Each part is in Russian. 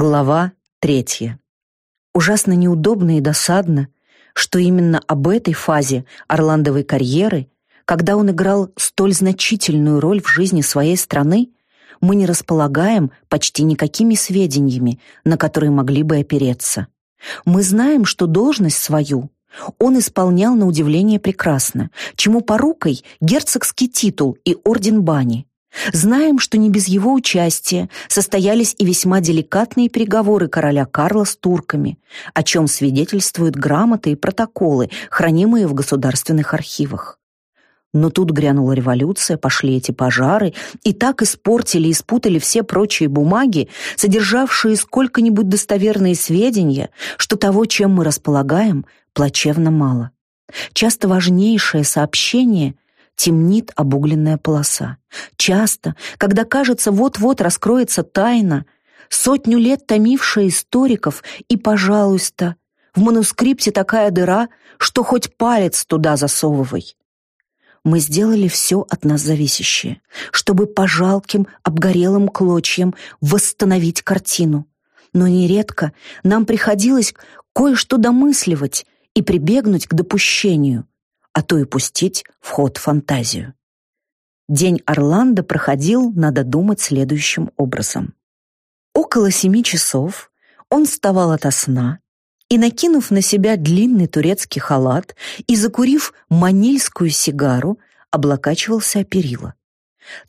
Глава третья. Ужасно неудобно и досадно, что именно об этой фазе Орландовой карьеры, когда он играл столь значительную роль в жизни своей страны, мы не располагаем почти никакими сведениями, на которые могли бы опереться. Мы знаем, что должность свою он исполнял на удивление прекрасно, чему порукой герцогский титул и орден бани. Знаем, что не без его участия состоялись и весьма деликатные переговоры короля Карла с турками, о чем свидетельствуют грамоты и протоколы, хранимые в государственных архивах. Но тут грянула революция, пошли эти пожары, и так испортили и спутали все прочие бумаги, содержавшие сколько-нибудь достоверные сведения, что того, чем мы располагаем, плачевно мало. Часто важнейшее сообщение — темнит обугленная полоса. Часто, когда кажется, вот-вот раскроется тайна, сотню лет томившая историков, и, пожалуйста, в манускрипте такая дыра, что хоть палец туда засовывай. Мы сделали все от нас зависящее, чтобы по жалким, обгорелым клочьям восстановить картину. Но нередко нам приходилось кое-что домысливать и прибегнуть к допущению — а то и пустить в ход фантазию. День Орландо проходил, надо думать, следующим образом. Около семи часов он вставал ото сна и, накинув на себя длинный турецкий халат и закурив манильскую сигару, облокачивался о перила.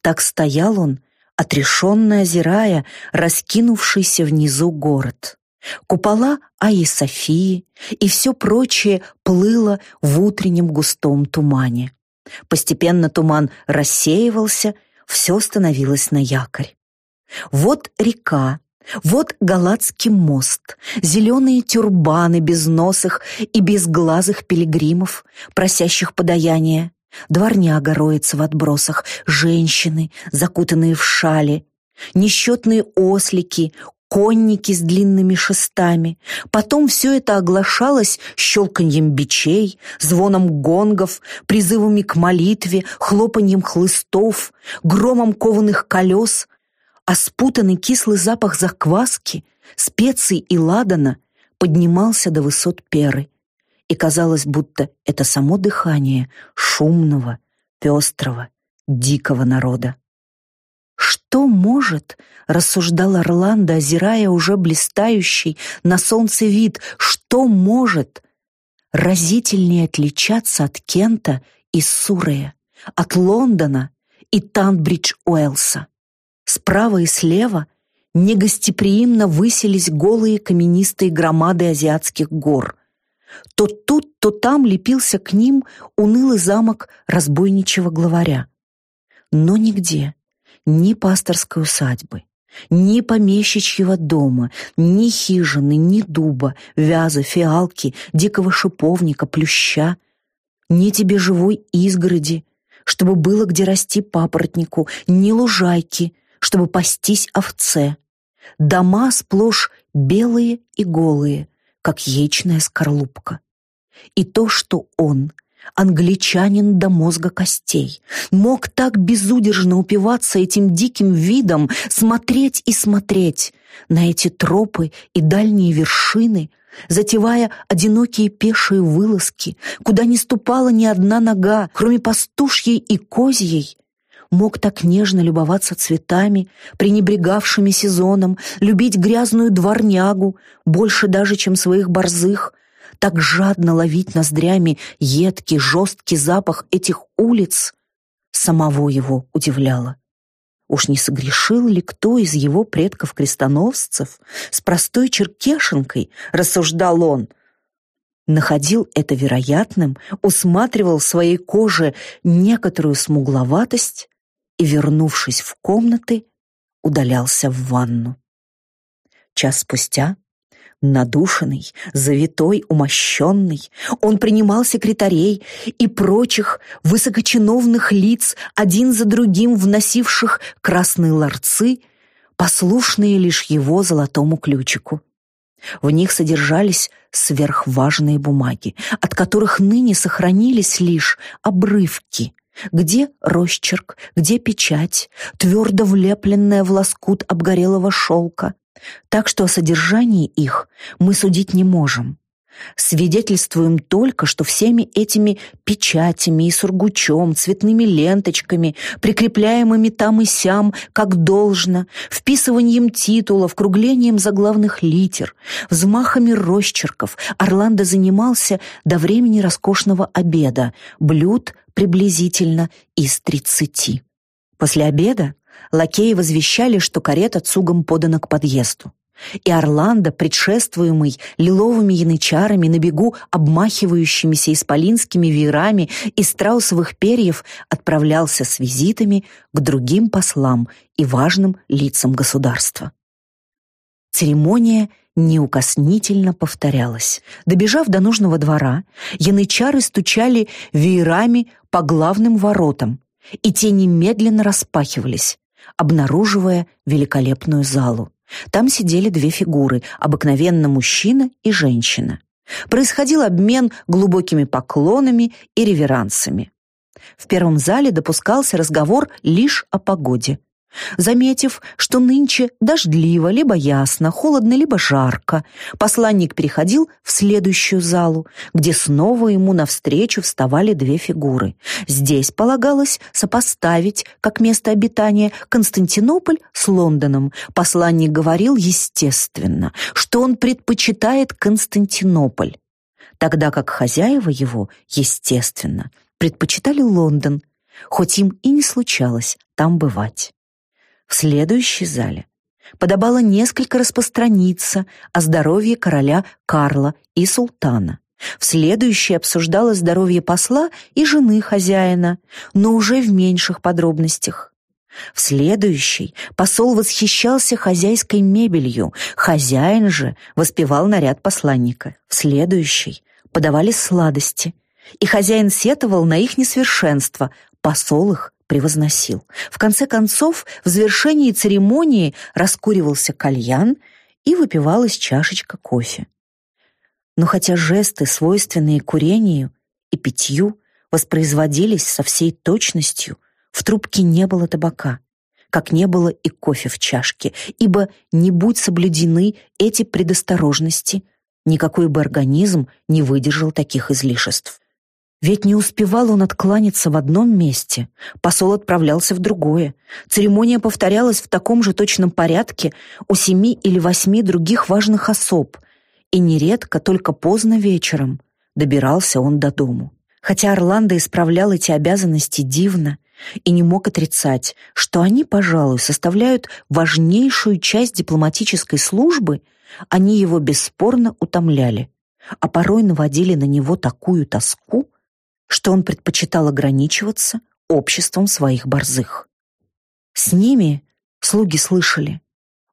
Так стоял он, отрешенно озирая раскинувшийся внизу город. Купола Аи Софии и все прочее плыло в утреннем густом тумане. Постепенно туман рассеивался, все становилось на якорь. Вот река, вот Галатский мост, зеленые тюрбаны безносых и безглазых пилигримов, просящих подаяния, дворняга роется в отбросах, женщины, закутанные в шали, несчетные ослики, конники с длинными шестами. Потом все это оглашалось щелканьем бичей, звоном гонгов, призывами к молитве, хлопаньем хлыстов, громом кованых колес, а спутанный кислый запах закваски, специй и ладана поднимался до высот перы. И казалось, будто это само дыхание шумного, пестрого, дикого народа. «Что может, — рассуждал Орландо, озирая уже блистающий на солнце вид, — что может разительнее отличаться от Кента и Сурея, от Лондона и Танбридж-Уэлса? Справа и слева негостеприимно высились голые каменистые громады азиатских гор. То тут, то там лепился к ним унылый замок разбойничего главаря. Но нигде — ни пасторской усадьбы, ни помещичьего дома, ни хижины, ни дуба, вяза, фиалки, дикого шиповника, плюща, ни тебе живой изгороди, чтобы было где расти папоротнику, ни лужайки, чтобы пастись овце. Дома сплошь белые и голые, как яичная скорлупка. И то, что он — англичанин до мозга костей, мог так безудержно упиваться этим диким видом, смотреть и смотреть на эти тропы и дальние вершины, затевая одинокие пешие вылазки, куда не ступала ни одна нога, кроме пастушьей и козьей, мог так нежно любоваться цветами, пренебрегавшими сезоном, любить грязную дворнягу, больше даже, чем своих борзых, так жадно ловить ноздрями едкий, жесткий запах этих улиц, самого его удивляло. Уж не согрешил ли кто из его предков-крестоносцев с простой черкешенкой, рассуждал он, находил это вероятным, усматривал в своей коже некоторую смугловатость и, вернувшись в комнаты, удалялся в ванну. Час спустя Надушенный, завитой, умощенный, он принимал секретарей и прочих высокочиновных лиц, один за другим вносивших красные ларцы, послушные лишь его золотому ключику. В них содержались сверхважные бумаги, от которых ныне сохранились лишь обрывки, где росчерк, где печать, твердо влепленная в лоскут обгорелого шелка, Так что о содержании их мы судить не можем. Свидетельствуем только, что всеми этими печатями и сургучом, цветными ленточками, прикрепляемыми там и сям, как должно, вписыванием титулов, круглением заглавных литер, взмахами росчерков Орландо занимался до времени роскошного обеда, блюд приблизительно из тридцати. После обеда лакеи возвещали, что карета цугом подана к подъезду. И Орландо, предшествуемый лиловыми янычарами на бегу, обмахивающимися исполинскими веерами из страусовых перьев, отправлялся с визитами к другим послам и важным лицам государства. Церемония неукоснительно повторялась. Добежав до нужного двора, янычары стучали веерами по главным воротам, и те немедленно распахивались, обнаруживая великолепную залу. Там сидели две фигуры, обыкновенно мужчина и женщина. Происходил обмен глубокими поклонами и реверансами. В первом зале допускался разговор лишь о погоде. Заметив, что нынче дождливо, либо ясно, холодно, либо жарко, посланник переходил в следующую залу, где снова ему навстречу вставали две фигуры. Здесь полагалось сопоставить, как место обитания, Константинополь с Лондоном. Посланник говорил, естественно, что он предпочитает Константинополь, тогда как хозяева его, естественно, предпочитали Лондон, хоть им и не случалось там бывать. В следующей зале подобало несколько распространиться о здоровье короля Карла и султана. В следующей обсуждалось здоровье посла и жены хозяина, но уже в меньших подробностях. В следующей посол восхищался хозяйской мебелью, хозяин же воспевал наряд посланника. В следующей подавались сладости, и хозяин сетовал на их несовершенство, посол их превозносил. В конце концов, в завершении церемонии раскуривался кальян и выпивалась чашечка кофе. Но хотя жесты, свойственные курению и питью, воспроизводились со всей точностью, в трубке не было табака, как не было и кофе в чашке, ибо не будь соблюдены эти предосторожности, никакой бы организм не выдержал таких излишеств. Ведь не успевал он откланяться в одном месте, посол отправлялся в другое. Церемония повторялась в таком же точном порядке у семи или восьми других важных особ, и нередко только поздно вечером добирался он до дому. Хотя Орландо исправлял эти обязанности дивно и не мог отрицать, что они, пожалуй, составляют важнейшую часть дипломатической службы, они его бесспорно утомляли, а порой наводили на него такую тоску, что он предпочитал ограничиваться обществом своих борзых. С ними слуги слышали.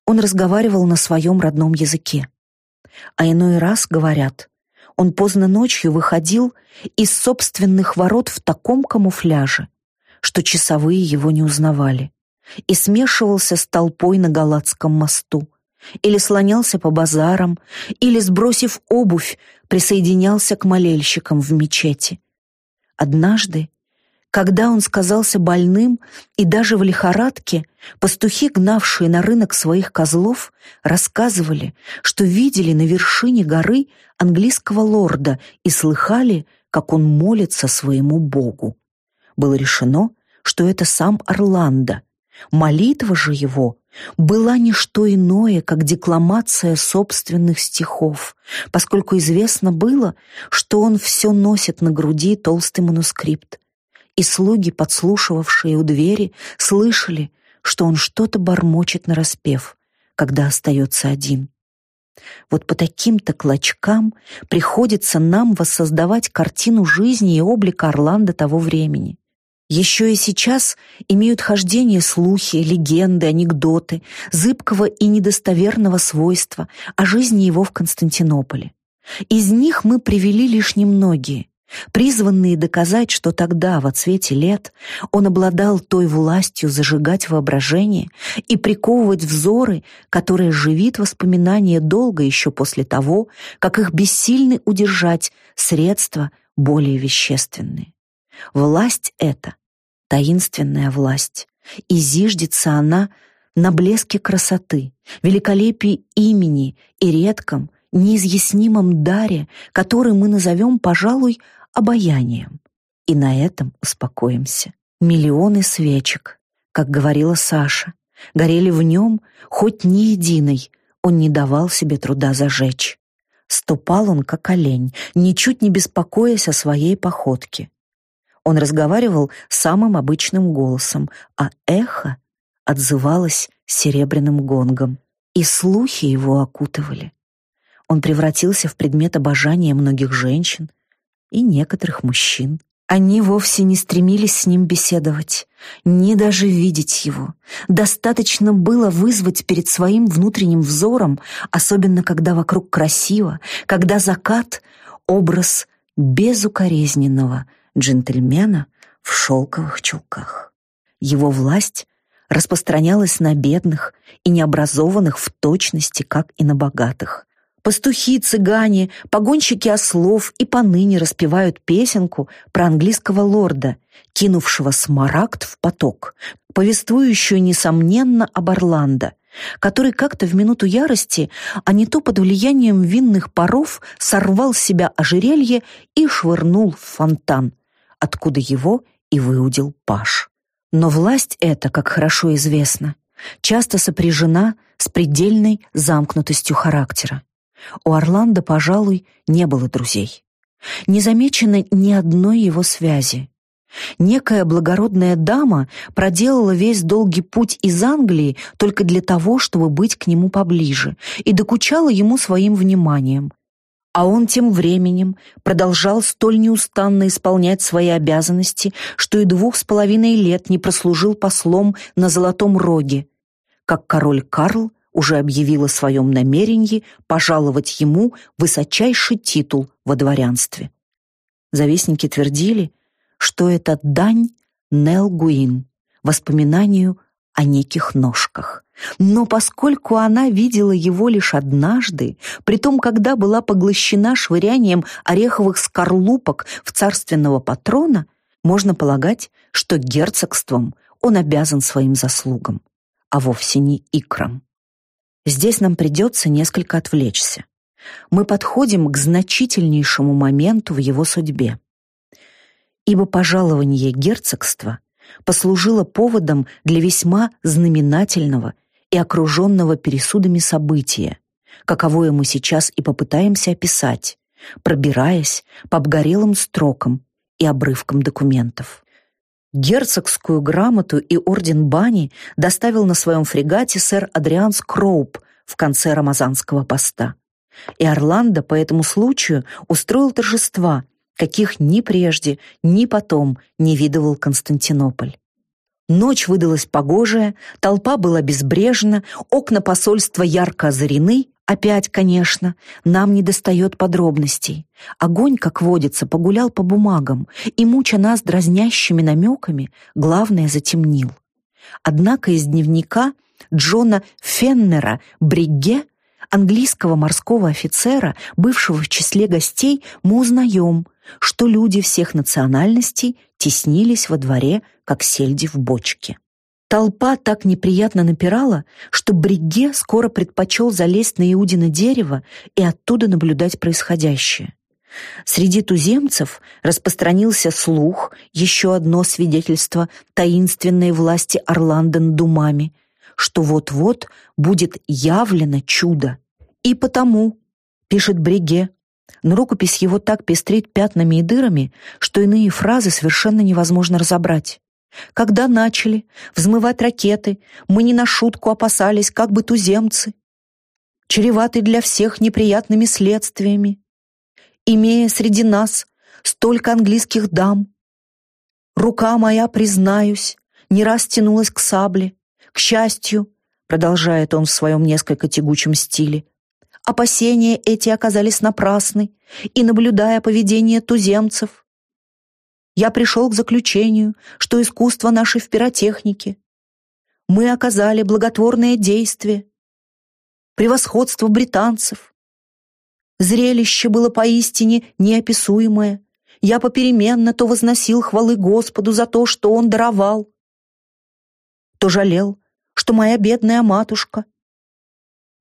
Он разговаривал на своем родном языке. А иной раз, говорят, он поздно ночью выходил из собственных ворот в таком камуфляже, что часовые его не узнавали, и смешивался с толпой на Галатском мосту, или слонялся по базарам, или, сбросив обувь, присоединялся к молельщикам в мечети, Однажды, когда он сказался больным и даже в лихорадке, пастухи, гнавшие на рынок своих козлов, рассказывали, что видели на вершине горы английского лорда и слыхали, как он молится своему богу. Было решено, что это сам Орландо. Молитва же его была не что иное, как декламация собственных стихов, поскольку известно было, что он все носит на груди толстый манускрипт. И слуги, подслушивавшие у двери, слышали, что он что-то бормочет нараспев, когда остается один. Вот по таким-то клочкам приходится нам воссоздавать картину жизни и облика Орландо того времени. Еще и сейчас имеют хождение слухи, легенды, анекдоты зыбкого и недостоверного свойства о жизни его в Константинополе. Из них мы привели лишь немногие, призванные доказать, что тогда, в отсвете лет, он обладал той властью зажигать воображение и приковывать взоры, которая живит воспоминания долго еще после того, как их бессильны удержать средства более вещественные. Власть эта — таинственная власть, и зиждется она на блеске красоты, великолепии имени и редком, неизъяснимом даре, который мы назовем, пожалуй, обаянием. И на этом успокоимся. Миллионы свечек, как говорила Саша, горели в нем, хоть ни единой он не давал себе труда зажечь. Ступал он, как олень, ничуть не беспокоясь о своей походке. Он разговаривал самым обычным голосом, а эхо отзывалось серебряным гонгом, и слухи его окутывали. Он превратился в предмет обожания многих женщин и некоторых мужчин. Они вовсе не стремились с ним беседовать, ни даже видеть его. Достаточно было вызвать перед своим внутренним взором, особенно когда вокруг красиво, когда закат — образ безукоризненного джентльмена в шелковых чулках. Его власть распространялась на бедных и необразованных в точности, как и на богатых. Пастухи, цыгане, погонщики ослов и поныне распевают песенку про английского лорда, кинувшего смарагд в поток, повествующую, несомненно, об Орландо, который как-то в минуту ярости, а не то под влиянием винных паров, сорвал с себя ожерелье и швырнул в фонтан, откуда его и выудил паш. Но власть эта, как хорошо известно, часто сопряжена с предельной замкнутостью характера. У Орландо, пожалуй, не было друзей. Не замечено ни одной его связи. Некая благородная дама проделала весь долгий путь из Англии только для того, чтобы быть к нему поближе, и докучала ему своим вниманием. А он тем временем продолжал столь неустанно исполнять свои обязанности, что и двух с половиной лет не прослужил послом на Золотом Роге, как король Карл уже объявил о своем намерении пожаловать ему высочайший титул во дворянстве. Завистники твердили, что это дань Нел Гуин, воспоминанию о неких ножках. Но поскольку она видела его лишь однажды, при том, когда была поглощена швырянием ореховых скорлупок в царственного патрона, можно полагать, что герцогством он обязан своим заслугам, а вовсе не икрам. Здесь нам придется несколько отвлечься. Мы подходим к значительнейшему моменту в его судьбе. Ибо пожалование герцогства послужило поводом для весьма знаменательного и окруженного пересудами события, каковое мы сейчас и попытаемся описать, пробираясь по обгорелым строкам и обрывкам документов. Герцогскую грамоту и орден бани доставил на своем фрегате сэр Адриан Скроуп в конце рамазанского поста. И Орландо по этому случаю устроил торжества, каких ни прежде, ни потом не видывал Константинополь. Ночь выдалась погожая, толпа была безбрежна, окна посольства ярко озарены, Опять, конечно, нам не достает подробностей. Огонь, как водится, погулял по бумагам и, муча нас дразнящими намеками, главное затемнил. Однако из дневника Джона Феннера Бригге, английского морского офицера, бывшего в числе гостей, мы узнаем, что люди всех национальностей теснились во дворе, как сельди в бочке. Толпа так неприятно напирала, что Бригге скоро предпочел залезть на Иудино дерево и оттуда наблюдать происходящее. Среди туземцев распространился слух, еще одно свидетельство таинственной власти Орланден думами, что вот-вот будет явлено чудо. И потому, пишет Бриге, но рукопись его так пестрит пятнами и дырами, что иные фразы совершенно невозможно разобрать. Когда начали взмывать ракеты, мы не на шутку опасались, как бы туземцы, чреваты для всех неприятными следствиями, имея среди нас столько английских дам. Рука моя, признаюсь, не раз тянулась к сабле. К счастью, продолжает он в своем несколько тягучем стиле, опасения эти оказались напрасны, и, наблюдая поведение туземцев, я пришел к заключению, что искусство нашей в пиротехнике. Мы оказали благотворное действие, превосходство британцев. Зрелище было поистине неописуемое. Я попеременно то возносил хвалы Господу за то, что Он даровал, то жалел, что моя бедная матушка.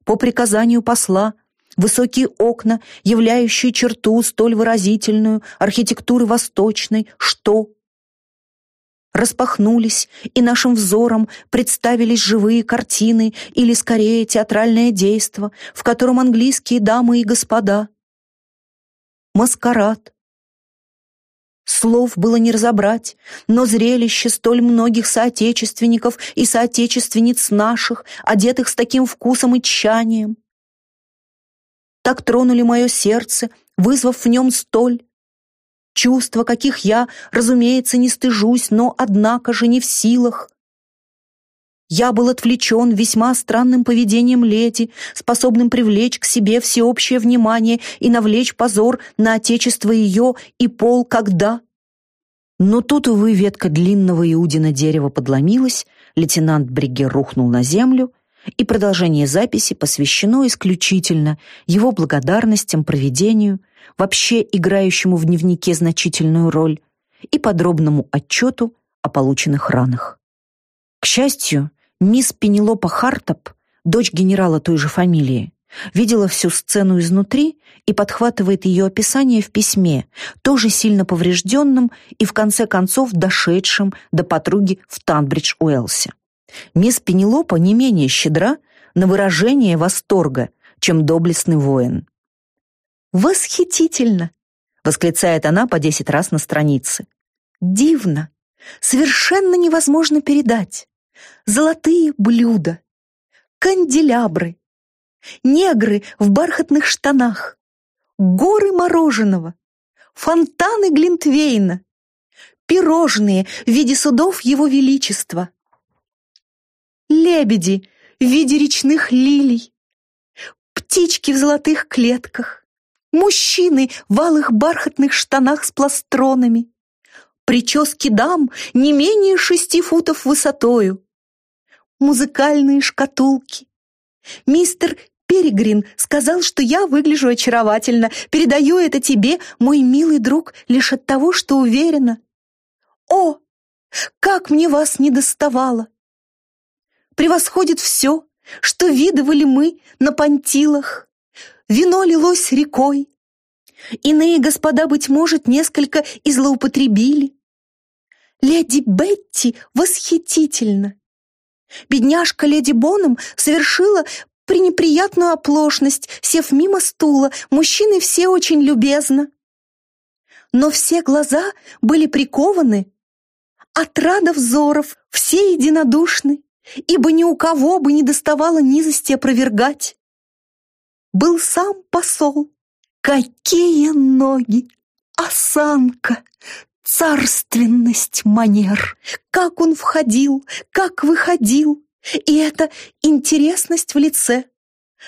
По приказанию посла высокие окна, являющие черту столь выразительную архитектуры восточной, что распахнулись, и нашим взором представились живые картины или, скорее, театральное действо, в котором английские дамы и господа. Маскарад. Слов было не разобрать, но зрелище столь многих соотечественников и соотечественниц наших, одетых с таким вкусом и тщанием. Так тронули мое сердце, вызвав в нем столь чувства, каких я, разумеется, не стыжусь, но, однако же, не в силах. Я был отвлечен весьма странным поведением леди, способным привлечь к себе всеобщее внимание и навлечь позор на отечество ее и пол, когда... Но тут, увы, ветка длинного иудина дерева подломилась, лейтенант Бригер рухнул на землю, и продолжение записи посвящено исключительно его благодарностям проведению — вообще играющему в дневнике значительную роль, и подробному отчету о полученных ранах. К счастью, мисс Пенелопа Хартоп, дочь генерала той же фамилии, видела всю сцену изнутри и подхватывает ее описание в письме, тоже сильно поврежденном и в конце концов дошедшем до подруги в Танбридж-Уэлсе. Мисс Пенелопа не менее щедра на выражение восторга, чем доблестный воин. «Восхитительно!» — восклицает она по десять раз на странице. «Дивно! Совершенно невозможно передать! Золотые блюда, канделябры, негры в бархатных штанах, горы мороженого, фонтаны Глинтвейна, пирожные в виде судов Его Величества, лебеди в виде речных лилий, птички в золотых клетках, мужчины в алых бархатных штанах с пластронами, прически дам не менее шести футов высотою, музыкальные шкатулки. Мистер Перегрин сказал, что я выгляжу очаровательно. Передаю это тебе, мой милый друг, лишь от того, что уверена. О, как мне вас не доставало! Превосходит все, что видывали мы на понтилах вино лилось рекой. Иные господа, быть может, несколько и злоупотребили. Леди Бетти восхитительно. Бедняжка леди Боном совершила пренеприятную оплошность, сев мимо стула, мужчины все очень любезно. Но все глаза были прикованы, от рада взоров все единодушны, ибо ни у кого бы не доставало низости опровергать был сам посол. Какие ноги! Осанка! Царственность манер! Как он входил, как выходил! И эта интересность в лице.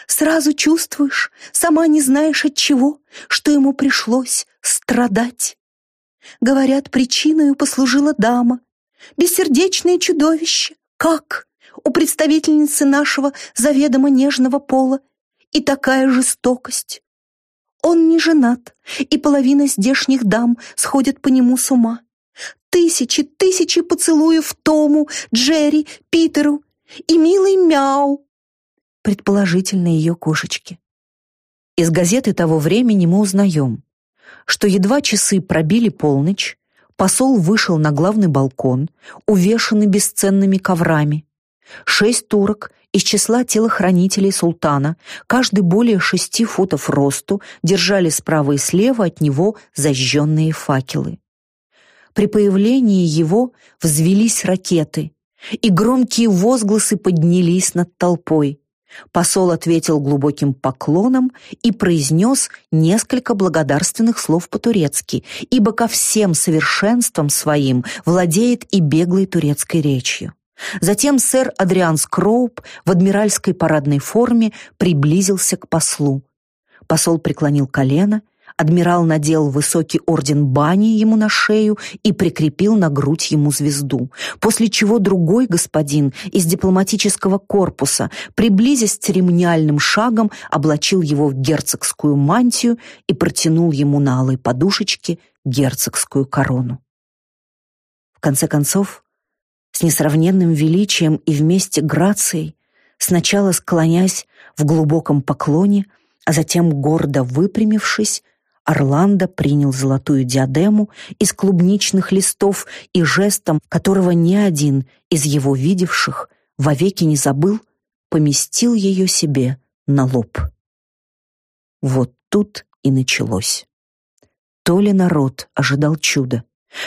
Сразу чувствуешь, сама не знаешь от чего, что ему пришлось страдать. Говорят, причиной послужила дама, бессердечное чудовище. Как? У представительницы нашего заведомо нежного пола и такая жестокость. Он не женат, и половина здешних дам сходит по нему с ума. Тысячи, тысячи поцелуев Тому, Джерри, Питеру и милый Мяу, предположительно ее кошечки. Из газеты того времени мы узнаем, что едва часы пробили полночь, посол вышел на главный балкон, увешанный бесценными коврами. Шесть турок из числа телохранителей султана, каждый более шести футов росту, держали справа и слева от него зажженные факелы. При появлении его взвелись ракеты, и громкие возгласы поднялись над толпой. Посол ответил глубоким поклоном и произнес несколько благодарственных слов по-турецки, ибо ко всем совершенствам своим владеет и беглой турецкой речью. Затем сэр Адриан Скроуп в адмиральской парадной форме приблизился к послу. Посол преклонил колено, адмирал надел высокий орден бани ему на шею и прикрепил на грудь ему звезду, после чего другой господин из дипломатического корпуса, приблизясь церемониальным шагом, облачил его в герцогскую мантию и протянул ему на алой подушечке герцогскую корону. В конце концов, с несравненным величием и вместе грацией, сначала склоняясь в глубоком поклоне, а затем, гордо выпрямившись, Орландо принял золотую диадему из клубничных листов и жестом, которого ни один из его видевших вовеки не забыл, поместил ее себе на лоб. Вот тут и началось. То ли народ ожидал чуда,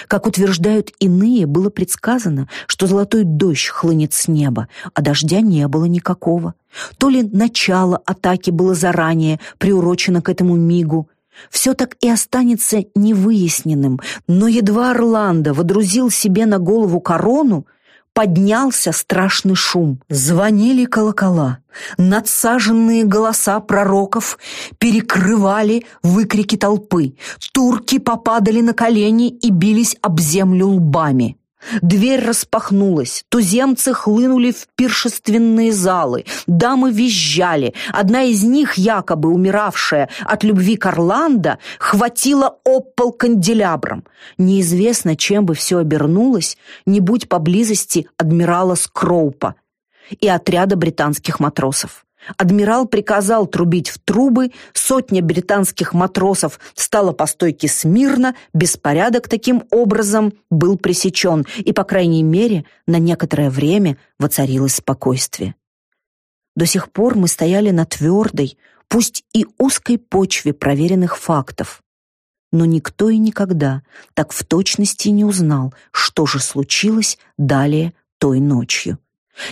как утверждают иные, было предсказано, что золотой дождь хлынет с неба, а дождя не было никакого. То ли начало атаки было заранее приурочено к этому мигу. Все так и останется невыясненным, но едва Орландо водрузил себе на голову корону, поднялся страшный шум. Звонили колокола. Надсаженные голоса пророков перекрывали выкрики толпы. Турки попадали на колени и бились об землю лбами. Дверь распахнулась, туземцы хлынули в пиршественные залы, дамы визжали. Одна из них, якобы умиравшая от любви к Орландо, хватила об канделябром. Неизвестно, чем бы все обернулось, не будь поблизости адмирала Скроупа и отряда британских матросов. Адмирал приказал трубить в трубы, сотня британских матросов стала по стойке смирно, беспорядок таким образом был пресечен, и, по крайней мере, на некоторое время воцарилось спокойствие. До сих пор мы стояли на твердой, пусть и узкой почве проверенных фактов. Но никто и никогда так в точности не узнал, что же случилось далее той ночью.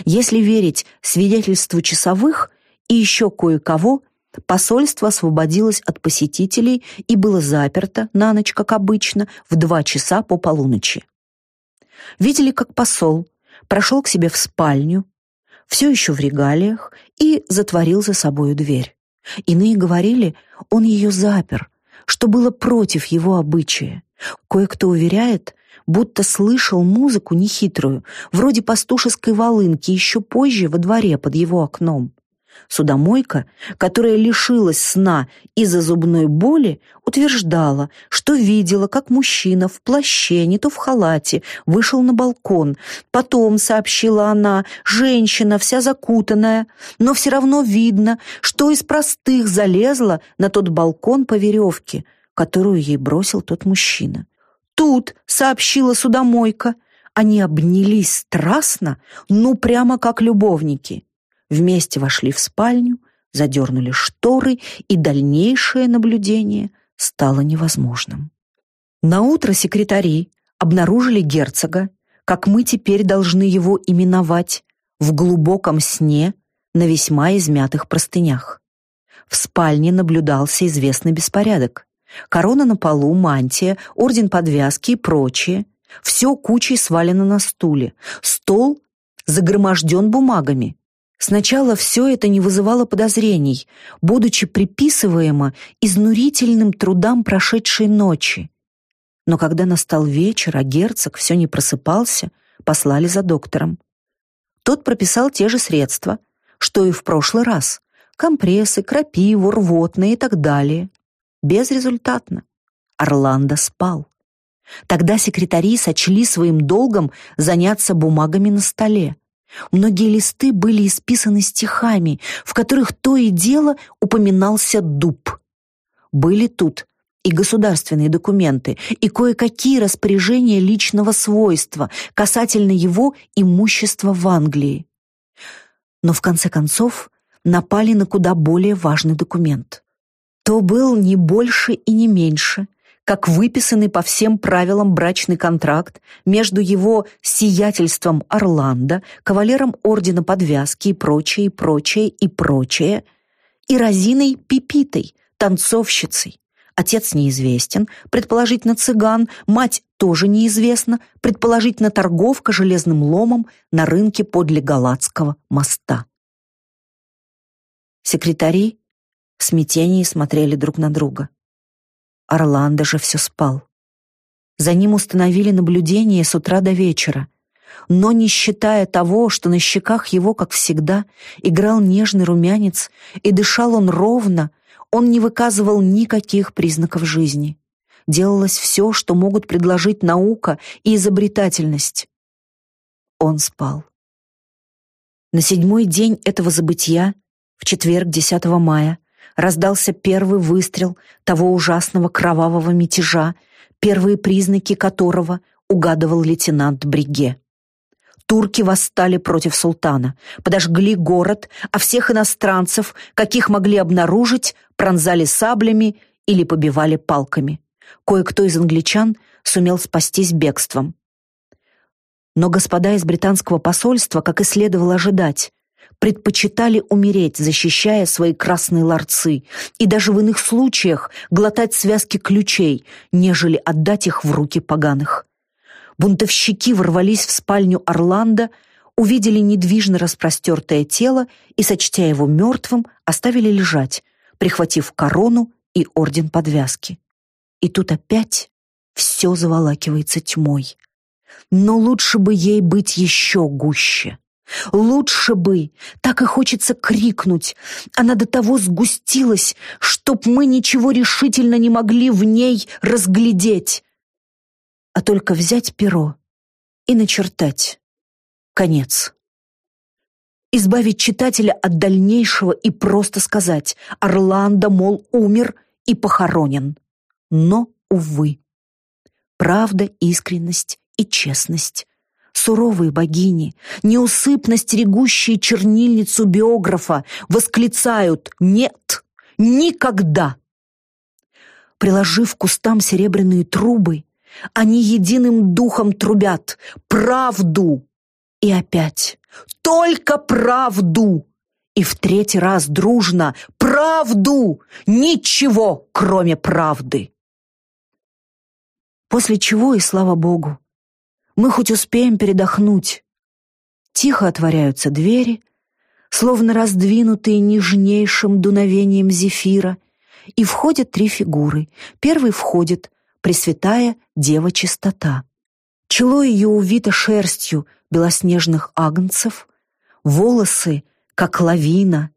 Если верить свидетельству часовых, и еще кое-кого, посольство освободилось от посетителей и было заперто на ночь, как обычно, в два часа по полуночи. Видели, как посол прошел к себе в спальню, все еще в регалиях, и затворил за собою дверь. Иные говорили, он ее запер, что было против его обычая. Кое-кто уверяет, будто слышал музыку нехитрую, вроде пастушеской волынки еще позже во дворе под его окном. Судомойка, которая лишилась сна из-за зубной боли, утверждала, что видела, как мужчина в плаще, не то в халате, вышел на балкон. Потом, сообщила она, женщина вся закутанная, но все равно видно, что из простых залезла на тот балкон по веревке, которую ей бросил тот мужчина. Тут, сообщила судомойка, они обнялись страстно, ну прямо как любовники. Вместе вошли в спальню, задернули шторы, и дальнейшее наблюдение стало невозможным. Наутро секретари обнаружили герцога, как мы теперь должны его именовать, в глубоком сне на весьма измятых простынях. В спальне наблюдался известный беспорядок. Корона на полу, мантия, орден подвязки и прочее. Все кучей свалено на стуле. Стол загроможден бумагами. Сначала все это не вызывало подозрений, будучи приписываемо изнурительным трудам прошедшей ночи. Но когда настал вечер, а герцог все не просыпался, послали за доктором. Тот прописал те же средства, что и в прошлый раз. Компрессы, крапиву, рвотные и так далее. Безрезультатно. Орландо спал. Тогда секретари сочли своим долгом заняться бумагами на столе. Многие листы были исписаны стихами, в которых то и дело упоминался дуб. Были тут и государственные документы, и кое-какие распоряжения личного свойства касательно его имущества в Англии. Но в конце концов напали на куда более важный документ. То был не больше и не меньше – как выписанный по всем правилам брачный контракт между его сиятельством Орландо, кавалером ордена подвязки и прочее, и прочее, и прочее, и Розиной Пипитой, танцовщицей. Отец неизвестен, предположительно цыган, мать тоже неизвестна, предположительно торговка железным ломом на рынке подле Галатского моста. Секретари в смятении смотрели друг на друга. Орландо же все спал. За ним установили наблюдение с утра до вечера, но не считая того, что на щеках его, как всегда, играл нежный румянец, и дышал он ровно, он не выказывал никаких признаков жизни. Делалось все, что могут предложить наука и изобретательность. он спал. На седьмой день этого забытия, в четверг 10 мая, раздался первый выстрел того ужасного кровавого мятежа, первые признаки которого угадывал лейтенант Бриге. Турки восстали против султана, подожгли город, а всех иностранцев, каких могли обнаружить, пронзали саблями или побивали палками. Кое-кто из англичан сумел спастись бегством. Но господа из британского посольства, как и следовало ожидать, предпочитали умереть, защищая свои красные ларцы, и даже в иных случаях глотать связки ключей, нежели отдать их в руки поганых. Бунтовщики ворвались в спальню Орландо, увидели недвижно распростертое тело и, сочтя его мертвым, оставили лежать, прихватив корону и орден подвязки. И тут опять все заволакивается тьмой. Но лучше бы ей быть еще гуще. Лучше бы, так и хочется крикнуть. Она до того сгустилась, чтоб мы ничего решительно не могли в ней разглядеть. А только взять перо и начертать. Конец. Избавить читателя от дальнейшего и просто сказать «Орландо, мол, умер и похоронен». Но, увы, правда, искренность и честность суровые богини, неусыпно стерегущие чернильницу биографа, восклицают «Нет! Никогда!». Приложив к кустам серебряные трубы, они единым духом трубят «Правду!» И опять «Только правду!» И в третий раз дружно «Правду! Ничего, кроме правды!» После чего, и слава богу, мы хоть успеем передохнуть. Тихо отворяются двери, словно раздвинутые нежнейшим дуновением зефира, и входят три фигуры. Первый входит Пресвятая Дева Чистота. Чело ее увито шерстью белоснежных агнцев, волосы, как лавина,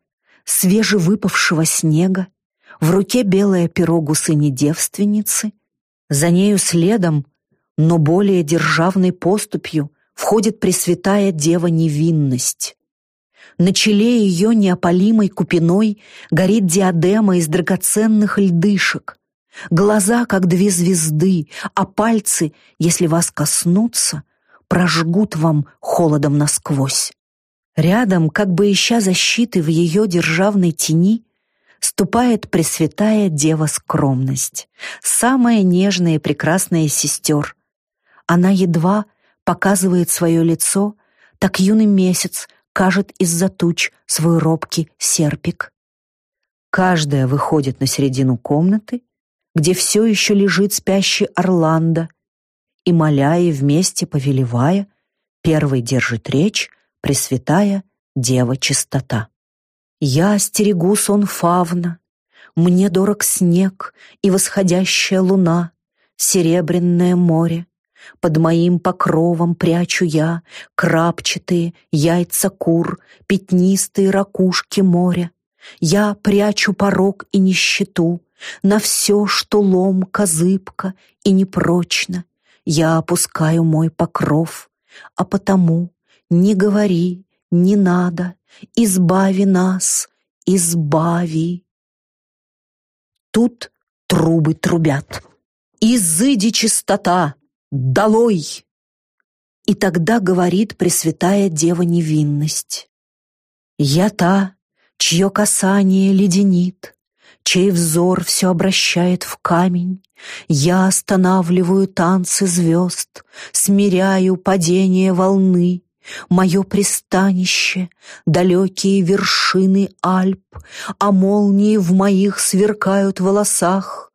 свежевыпавшего снега, в руке белое перо гусыни-девственницы, за нею следом но более державной поступью входит Пресвятая Дева Невинность. На челе ее неопалимой купиной горит диадема из драгоценных льдышек. Глаза, как две звезды, а пальцы, если вас коснутся, прожгут вам холодом насквозь. Рядом, как бы ища защиты в ее державной тени, ступает Пресвятая Дева Скромность, самая нежная и прекрасная сестер, она едва показывает свое лицо, так юный месяц кажет из-за туч свой робкий серпик. Каждая выходит на середину комнаты, где все еще лежит спящий Орландо, и, моля и вместе повелевая, первый держит речь, пресвятая Дева Чистота. «Я стерегу сон фавна, мне дорог снег и восходящая луна, серебряное море, под моим покровом прячу я крапчатые яйца кур, пятнистые ракушки моря. Я прячу порог и нищету на все, что ломка, зыбка и непрочно. Я опускаю мой покров, а потому не говори, не надо, избави нас, избави. Тут трубы трубят. Изыди чистота, «Долой!» И тогда говорит Пресвятая Дева Невинность. «Я та, чье касание леденит, чей взор все обращает в камень, я останавливаю танцы звезд, смиряю падение волны, Мое пристанище — далекие вершины Альп, А молнии в моих сверкают волосах.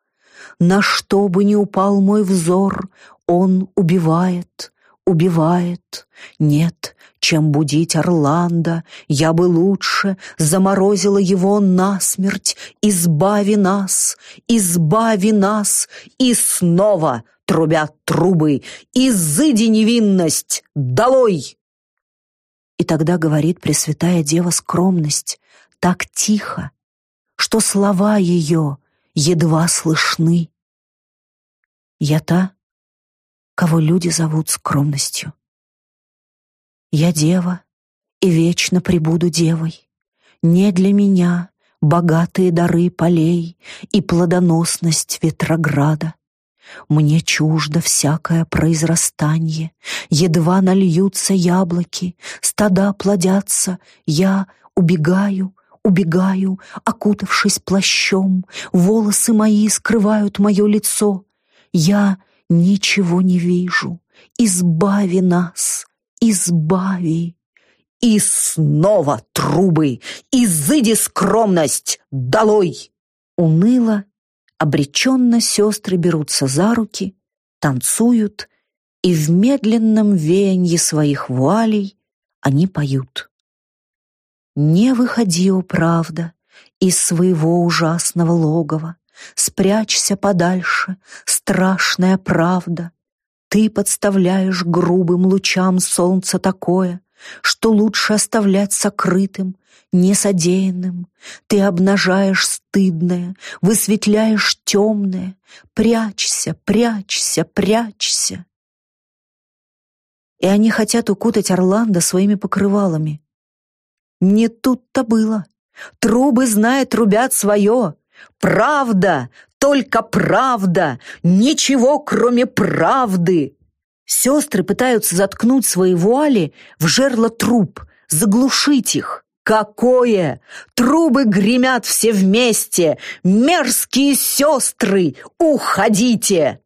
На что бы ни упал мой взор, он убивает, убивает. Нет, чем будить Орландо, я бы лучше заморозила его насмерть. Избави нас, избави нас, и снова трубят трубы. Изыди невинность, долой! И тогда говорит Пресвятая Дева скромность так тихо, что слова ее едва слышны. Я та, кого люди зовут скромностью. Я дева и вечно пребуду девой. Не для меня богатые дары полей и плодоносность ветрограда. Мне чуждо всякое произрастание, Едва нальются яблоки, стада плодятся, Я убегаю, убегаю, окутавшись плащом, Волосы мои скрывают мое лицо. Я ничего не вижу, избави нас, избави. И снова трубы, изыди скромность, долой! Уныло Обреченно сестры берутся за руки, танцуют, и в медленном веянье своих вуалей они поют. Не выходи, о правда, из своего ужасного логова, спрячься подальше, страшная правда. Ты подставляешь грубым лучам солнца такое, что лучше оставлять сокрытым, несодеянным. Ты обнажаешь стыдное, высветляешь темное. Прячься, прячься, прячься. И они хотят укутать Орландо своими покрывалами. Не тут-то было. Трубы, знает, трубят свое. Правда, только правда, ничего, кроме правды. Сестры пытаются заткнуть свои вуали в жерло труб, заглушить их. Какое! Трубы гремят все вместе! Мерзкие сестры! Уходите!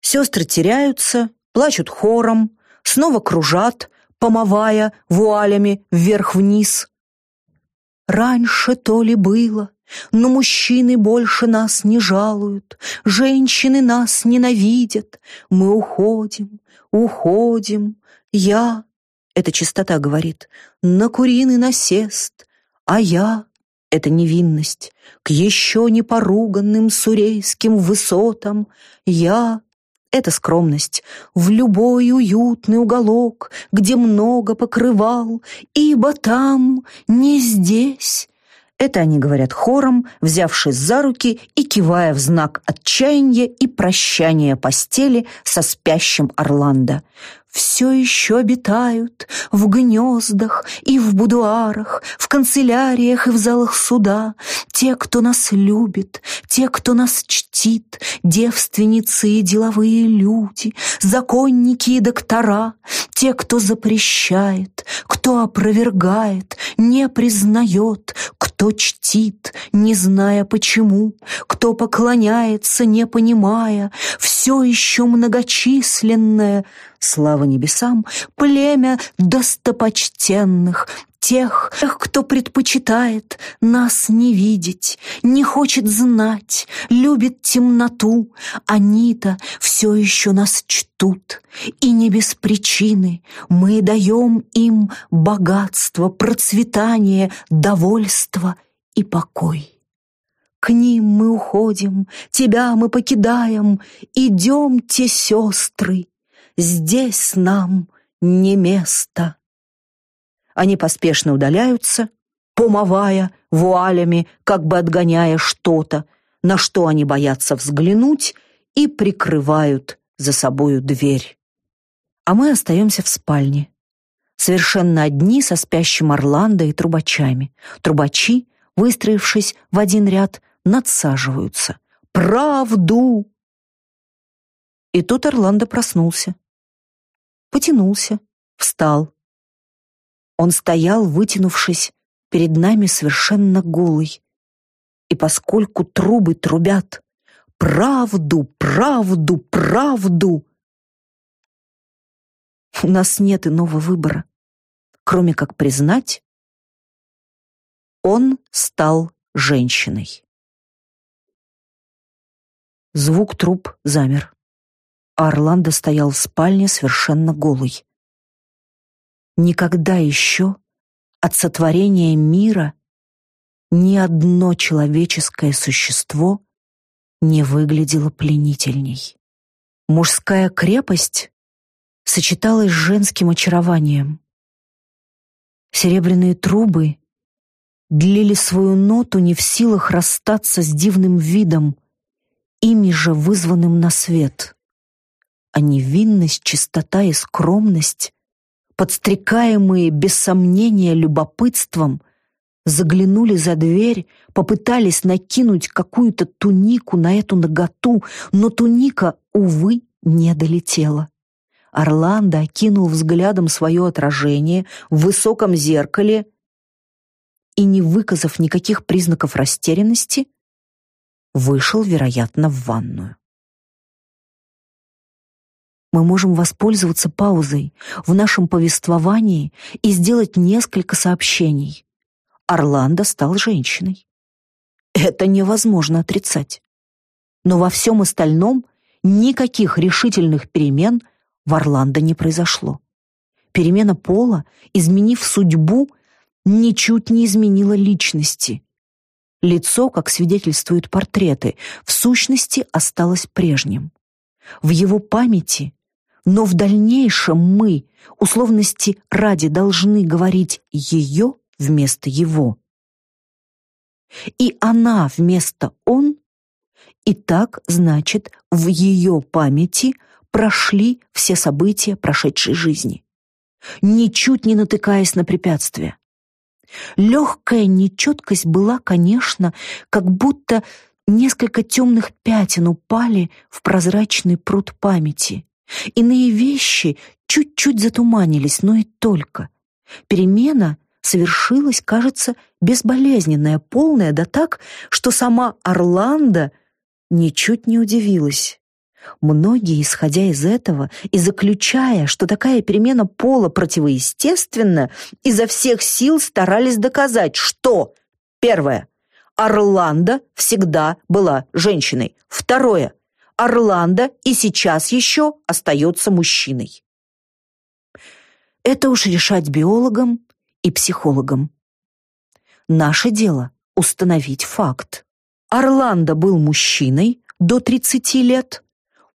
Сестры теряются, плачут хором, снова кружат, помывая вуалями вверх-вниз. Раньше то ли было, но мужчины больше нас не жалуют, женщины нас ненавидят. Мы уходим, уходим, я эта чистота говорит, на куриный насест, а я — это невинность, к еще не поруганным сурейским высотам, я — это скромность, в любой уютный уголок, где много покрывал, ибо там, не здесь, это они говорят хором, взявшись за руки и кивая в знак отчаяния и прощания постели со спящим Орландо все еще обитают в гнездах и в будуарах, в канцеляриях и в залах суда, те, кто нас любит, те, кто нас чтит, девственницы и деловые люди, законники и доктора, те, кто запрещает, кто опровергает, не признает, кто чтит, не зная почему, кто поклоняется, не понимая, все еще многочисленное — слава небесам, племя достопочтенных, тех, кто предпочитает нас не видеть, не хочет знать, любит темноту. Они-то все еще нас чтут, и не без причины мы даем им богатство, процветание, довольство и покой. К ним мы уходим, тебя мы покидаем, идемте, сестры, здесь нам не место. Они поспешно удаляются, помывая вуалями, как бы отгоняя что-то, на что они боятся взглянуть, и прикрывают за собою дверь. А мы остаемся в спальне. Совершенно одни со спящим Орландо и трубачами. Трубачи, выстроившись в один ряд, надсаживаются. «Правду!» И тут Орландо проснулся потянулся, встал. Он стоял, вытянувшись, перед нами совершенно голый. И поскольку трубы трубят «Правду, правду, правду!» У нас нет иного выбора, кроме как признать, он стал женщиной. Звук труб замер а Орландо стоял в спальне совершенно голый. Никогда еще от сотворения мира ни одно человеческое существо не выглядело пленительней. Мужская крепость сочеталась с женским очарованием. Серебряные трубы длили свою ноту не в силах расстаться с дивным видом, ими же вызванным на свет а невинность, чистота и скромность подстрекаемые без сомнения любопытством, заглянули за дверь, попытались накинуть какую-то тунику на эту наготу, но туника, увы, не долетела. Орландо окинул взглядом свое отражение в высоком зеркале и, не выказав никаких признаков растерянности, вышел, вероятно, в ванную. Мы можем воспользоваться паузой в нашем повествовании и сделать несколько сообщений. Орландо стал женщиной. Это невозможно отрицать. Но во всем остальном никаких решительных перемен в Орландо не произошло. Перемена пола, изменив судьбу, ничуть не изменила личности. Лицо, как свидетельствуют портреты, в сущности осталось прежним. В его памяти, но в дальнейшем мы, условности ради, должны говорить «ее» вместо «его». И она вместо «он» и так, значит, в ее памяти прошли все события прошедшей жизни, ничуть не натыкаясь на препятствия. Легкая нечеткость была, конечно, как будто несколько темных пятен упали в прозрачный пруд памяти. Иные вещи чуть-чуть затуманились, но и только. Перемена совершилась, кажется, безболезненная, полная, да так, что сама Орландо ничуть не удивилась. Многие, исходя из этого и заключая, что такая перемена пола противоестественна, изо всех сил старались доказать, что первое Орландо всегда была женщиной. Второе Орландо и сейчас еще остается мужчиной. Это уж решать биологам и психологам. Наше дело — установить факт. Орландо был мужчиной до 30 лет,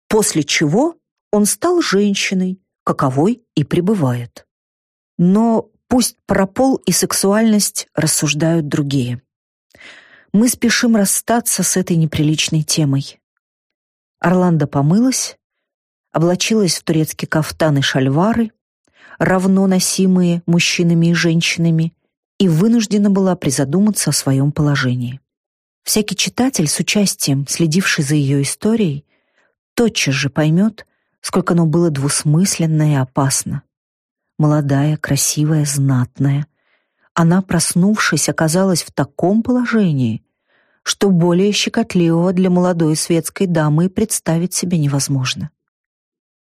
после чего он стал женщиной, каковой и пребывает. Но пусть про пол и сексуальность рассуждают другие. Мы спешим расстаться с этой неприличной темой. Орландо помылась, облачилась в турецкий кафтан и шальвары, равно носимые мужчинами и женщинами, и вынуждена была призадуматься о своем положении. Всякий читатель с участием, следивший за ее историей, тотчас же поймет, сколько оно было двусмысленно и опасно. Молодая, красивая, знатная. Она, проснувшись, оказалась в таком положении, что более щекотливого для молодой светской дамы представить себе невозможно.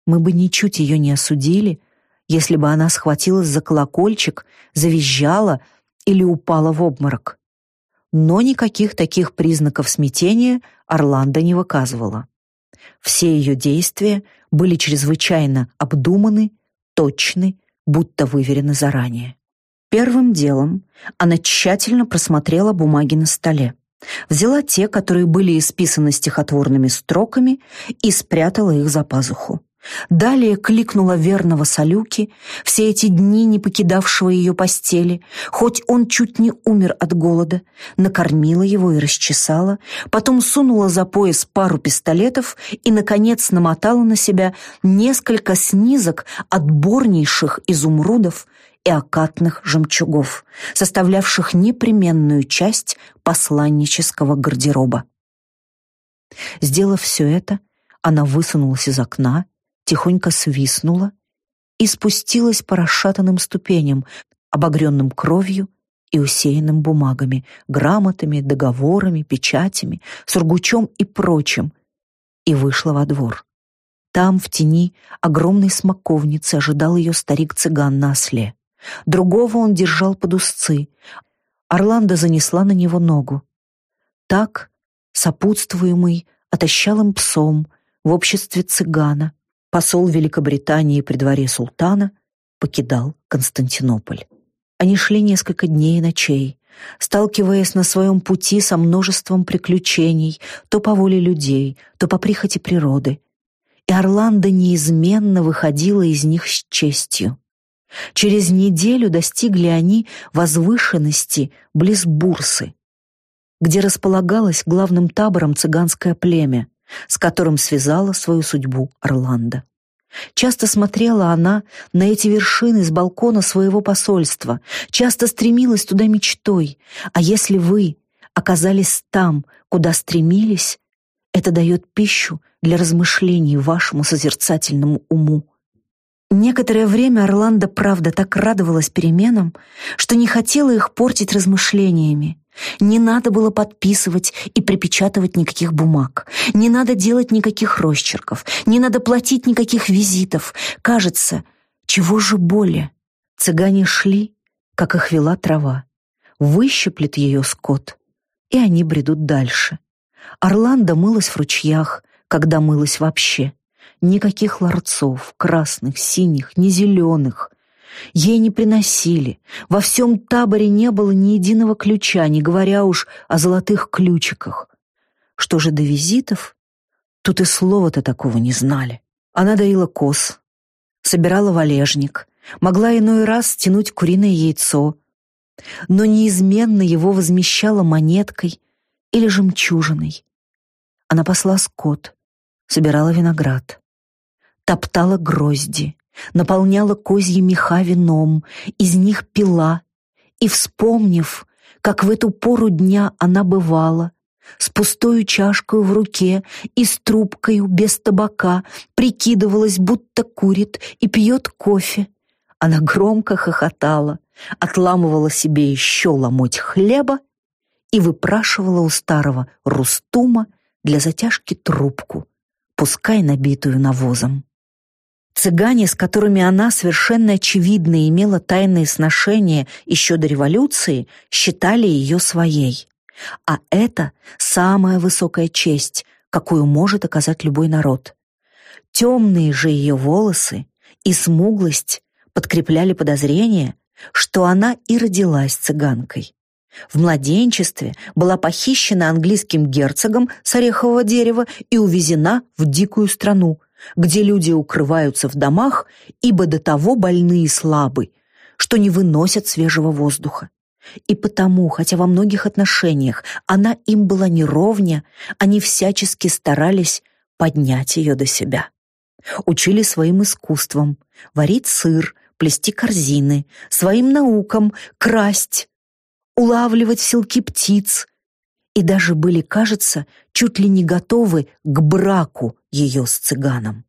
Мы бы ничуть ее не осудили, если бы она схватилась за колокольчик, завизжала или упала в обморок. Но никаких таких признаков смятения Орландо не выказывала. Все ее действия были чрезвычайно обдуманы, точны, будто выверены заранее. Первым делом она тщательно просмотрела бумаги на столе. Взяла те, которые были исписаны стихотворными строками, и спрятала их за пазуху. Далее кликнула верного Салюки, все эти дни не покидавшего ее постели, хоть он чуть не умер от голода, накормила его и расчесала, потом сунула за пояс пару пистолетов и, наконец, намотала на себя несколько снизок отборнейших изумрудов и окатных жемчугов, составлявших непременную часть посланнического гардероба. Сделав все это, она высунулась из окна, тихонько свистнула и спустилась по расшатанным ступеням, обогренным кровью и усеянным бумагами, грамотами, договорами, печатями, сургучом и прочим, и вышла во двор. Там, в тени огромной смоковницы, ожидал ее старик-цыган на осле. Другого он держал под узцы. Орландо занесла на него ногу. Так, сопутствуемый отощалым псом в обществе цыгана, посол Великобритании при дворе султана покидал Константинополь. Они шли несколько дней и ночей, сталкиваясь на своем пути со множеством приключений, то по воле людей, то по прихоти природы. И Орландо неизменно выходила из них с честью. Через неделю достигли они возвышенности близ Бурсы, где располагалось главным табором цыганское племя, с которым связала свою судьбу Орландо. Часто смотрела она на эти вершины с балкона своего посольства, часто стремилась туда мечтой. А если вы оказались там, куда стремились, это дает пищу для размышлений вашему созерцательному уму. Некоторое время Орландо, правда, так радовалась переменам, что не хотела их портить размышлениями. Не надо было подписывать и припечатывать никаких бумаг. Не надо делать никаких росчерков. Не надо платить никаких визитов. Кажется, чего же более? Цыгане шли, как их вела трава. Выщиплет ее скот, и они бредут дальше. Орландо мылась в ручьях, когда мылась вообще. Никаких ларцов, красных, синих, ни зеленых. Ей не приносили. Во всем таборе не было ни единого ключа, не говоря уж о золотых ключиках. Что же до визитов? Тут и слова-то такого не знали. Она доила коз, собирала валежник, могла иной раз тянуть куриное яйцо, но неизменно его возмещала монеткой или жемчужиной. Она пасла скот, собирала виноград, топтала грозди, наполняла козьи меха вином, из них пила, и, вспомнив, как в эту пору дня она бывала, с пустою чашкой в руке и с трубкою без табака прикидывалась, будто курит и пьет кофе. Она громко хохотала, отламывала себе еще ломоть хлеба и выпрашивала у старого Рустума для затяжки трубку, пускай набитую навозом. Цыгане, с которыми она совершенно очевидно имела тайные сношения еще до революции, считали ее своей. А это самая высокая честь, какую может оказать любой народ. Темные же ее волосы и смуглость подкрепляли подозрение, что она и родилась цыганкой. В младенчестве была похищена английским герцогом с орехового дерева и увезена в дикую страну, где люди укрываются в домах, ибо до того больны и слабы, что не выносят свежего воздуха. И потому, хотя во многих отношениях она им была не ровня, они всячески старались поднять ее до себя. Учили своим искусством варить сыр, плести корзины, своим наукам красть, улавливать в селки птиц, и даже были, кажется, чуть ли не готовы к браку ее с цыганом.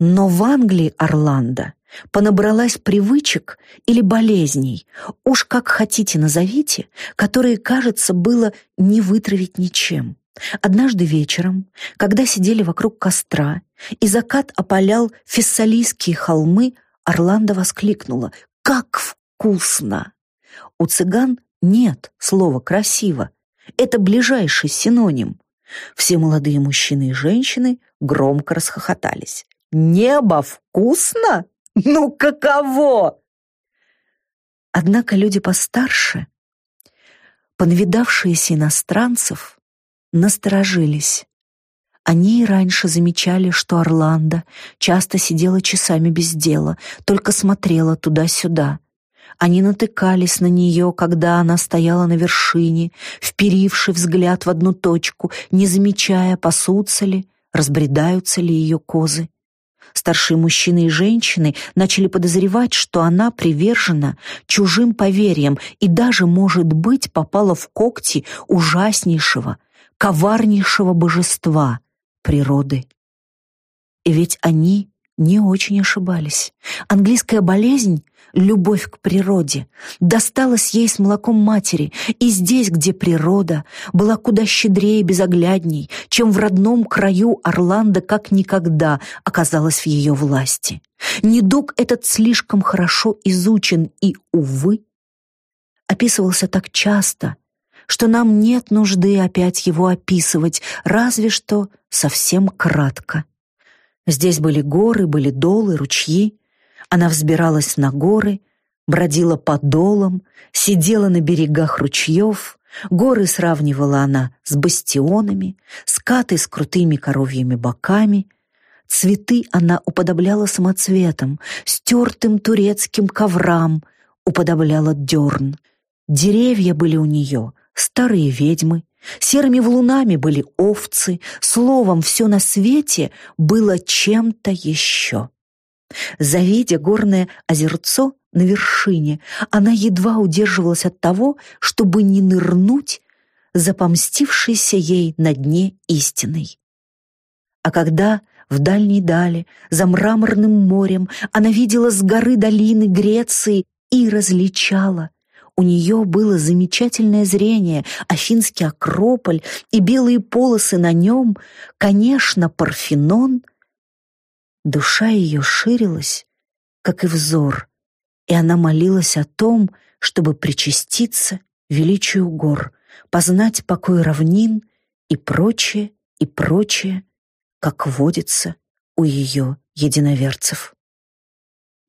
Но в Англии Орландо понабралась привычек или болезней, уж как хотите назовите, которые, кажется, было не вытравить ничем. Однажды вечером, когда сидели вокруг костра, и закат опалял фессалийские холмы, Орландо воскликнула «Как вкусно!» У цыган нет слова «красиво», это ближайший синоним. Все молодые мужчины и женщины громко расхохотались. «Небо вкусно? Ну каково?» Однако люди постарше, понавидавшиеся иностранцев, насторожились. Они и раньше замечали, что Орландо часто сидела часами без дела, только смотрела туда-сюда. Они натыкались на нее, когда она стояла на вершине, вперивши взгляд в одну точку, не замечая, пасутся ли, разбредаются ли ее козы. Старшие мужчины и женщины начали подозревать, что она привержена чужим поверьям и даже, может быть, попала в когти ужаснейшего, коварнейшего божества природы. И ведь они не очень ошибались. Английская болезнь любовь к природе, досталась ей с молоком матери, и здесь, где природа была куда щедрее и безоглядней, чем в родном краю Орландо как никогда оказалась в ее власти. Недуг этот слишком хорошо изучен и, увы, описывался так часто, что нам нет нужды опять его описывать, разве что совсем кратко. Здесь были горы, были долы, ручьи, она взбиралась на горы, бродила по долам, сидела на берегах ручьев, горы сравнивала она с бастионами, скаты с крутыми коровьими боками, цветы она уподобляла самоцветом, стертым турецким коврам уподобляла дерн. Деревья были у нее, старые ведьмы, серыми валунами были овцы, словом, все на свете было чем-то еще. Завидя горное озерцо на вершине, она едва удерживалась от того, чтобы не нырнуть за помстившейся ей на дне истиной. А когда в дальней дали, за мраморным морем, она видела с горы долины Греции и различала. У нее было замечательное зрение, Афинский Акрополь и белые полосы на нем, конечно, Парфенон. Душа ее ширилась, как и взор, и она молилась о том, чтобы причаститься величию гор, познать покой равнин и прочее, и прочее, как водится у ее единоверцев.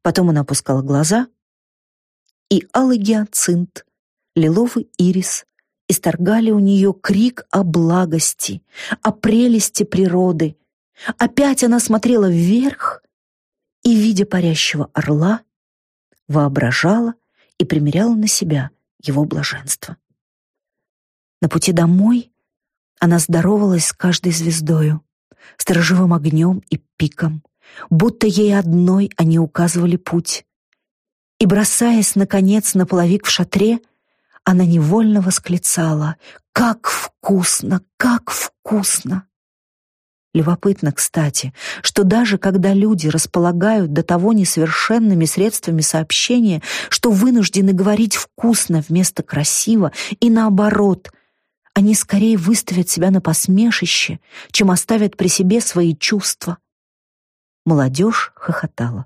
Потом она опускала глаза, и алый гиацинт, лиловый ирис исторгали у нее крик о благости, о прелести природы. Опять она смотрела вверх и, видя парящего орла, воображала и примеряла на себя его блаженство. На пути домой она здоровалась с каждой звездою, сторожевым огнем и пиком, будто ей одной они указывали путь. И, бросаясь, наконец, на половик в шатре, она невольно восклицала «Как вкусно! Как вкусно!» Любопытно, кстати, что даже когда люди располагают до того несовершенными средствами сообщения, что вынуждены говорить «вкусно» вместо «красиво», и наоборот, они скорее выставят себя на посмешище, чем оставят при себе свои чувства. Молодежь хохотала.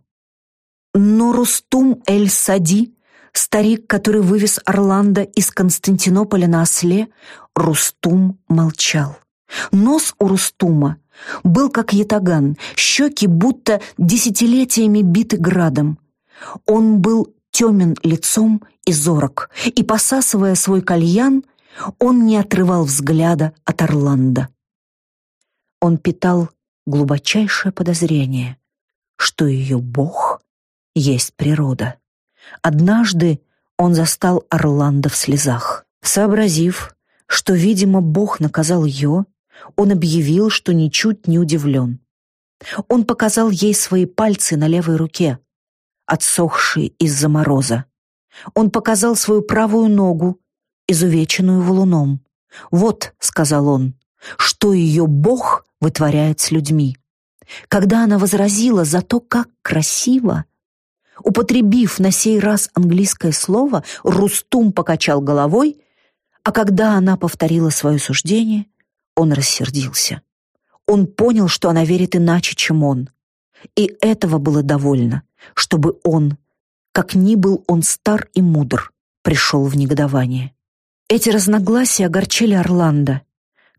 Но Рустум Эль-Сади, старик, который вывез Орландо из Константинополя на осле, Рустум молчал. Нос у Рустума был как ятаган, щеки будто десятилетиями биты градом. Он был темен лицом и зорок, и, посасывая свой кальян, он не отрывал взгляда от Орландо. Он питал глубочайшее подозрение, что ее бог есть природа. Однажды он застал Орландо в слезах. Сообразив, что, видимо, бог наказал ее, он объявил, что ничуть не удивлен. Он показал ей свои пальцы на левой руке, отсохшие из-за мороза. Он показал свою правую ногу, изувеченную валуном. «Вот», — сказал он, — «что ее Бог вытворяет с людьми». Когда она возразила за то, как красиво, употребив на сей раз английское слово, Рустум покачал головой, а когда она повторила свое суждение, он рассердился. Он понял, что она верит иначе, чем он. И этого было довольно, чтобы он, как ни был он стар и мудр, пришел в негодование. Эти разногласия огорчили Орландо,